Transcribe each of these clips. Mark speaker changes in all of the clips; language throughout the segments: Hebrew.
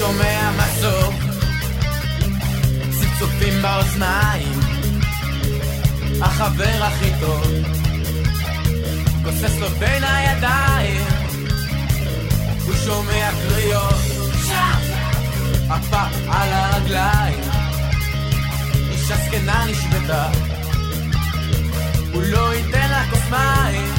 Speaker 1: שומע מסור, צפצופים באוזניים, החבר הכי טוב, גוסס לו בין הידיים, הוא שומע קריאות, עפה על הרגליים, אישה זקנה נשבתה, הוא לא ייתן לה כוס מים.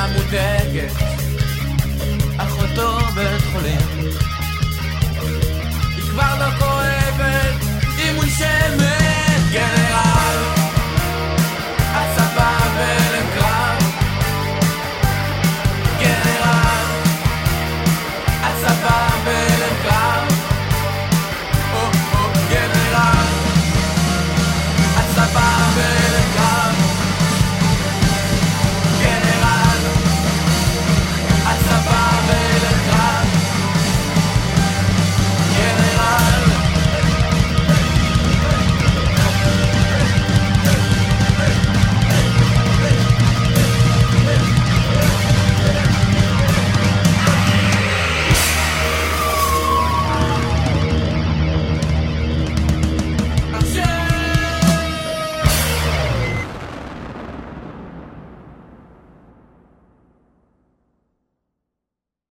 Speaker 1: אימא מודאגת, אחותו בבית חולים. היא כבר לא כואבת, היא מונשמת, גנרל. הצבא בהלם קרב. גנרל. הצבא בהלם קרב. או, או, גנרל. הצבא בהלם קרב.